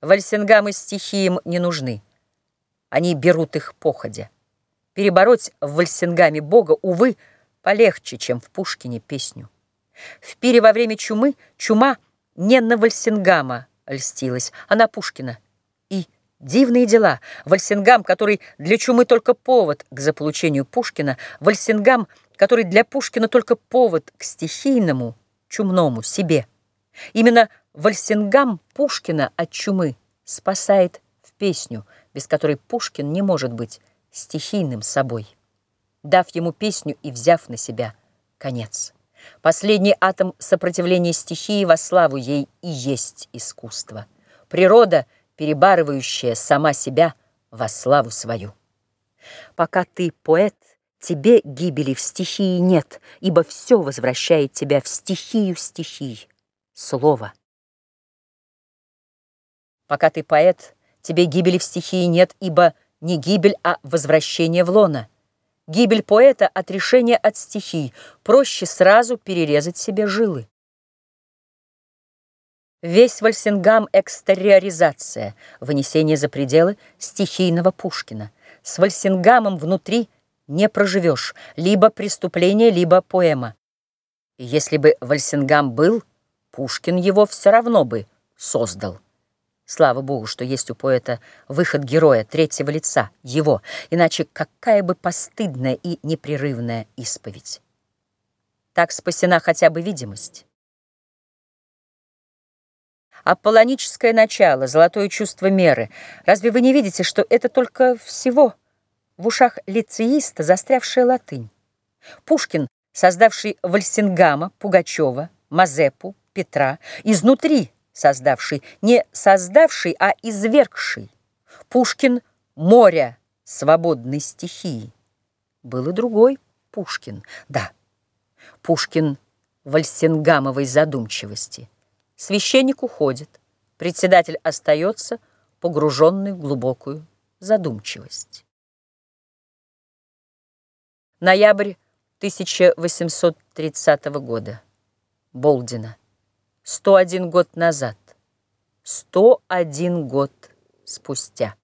Вальсингамы стихиям не нужны. Они берут их походя. Перебороть в Вальсингаме Бога, увы, полегче, чем в Пушкине песню. В пире во время чумы чума не на Вальсингама льстилась, а на Пушкина. И дивные дела. Вальсингам, который для чумы только повод к заполучению Пушкина, Вальсингам, который для Пушкина только повод к стихийному, чумному себе. Именно Вальсингам Пушкина от чумы спасает в песню, без которой Пушкин не может быть стихийным собой, дав ему песню и взяв на себя конец. Последний атом сопротивления стихии во славу ей и есть искусство. Природа, перебарывающая сама себя во славу свою. Пока ты поэт, тебе гибели в стихии нет, ибо все возвращает тебя в стихию стихий. Слово. Пока ты поэт, тебе гибели в стихии нет, ибо не гибель, а возвращение в лона. Гибель поэта — отрешение от стихий, проще сразу перерезать себе жилы. Весь Вальсингам — экстериоризация, вынесение за пределы стихийного Пушкина. С Вальсингамом внутри не проживешь, либо преступление, либо поэма. Если бы Вальсингам был, Пушкин его все равно бы создал. Слава Богу, что есть у поэта выход героя третьего лица, его, иначе какая бы постыдная и непрерывная исповедь. Так спасена хотя бы видимость. Аполлоническое начало, золотое чувство меры. Разве вы не видите, что это только всего в ушах лицеиста застрявшая латынь? Пушкин, создавший Вальсингама, Пугачева, Мазепу, Петра, изнутри создавший, не создавший, а извергший. Пушкин — моря свободной стихии. Был и другой Пушкин, да. Пушкин вальсингамовой задумчивости. Священник уходит, председатель остается, погруженный в глубокую задумчивость. Ноябрь 1830 года. Болдина. 101 год назад, 101 год спустя.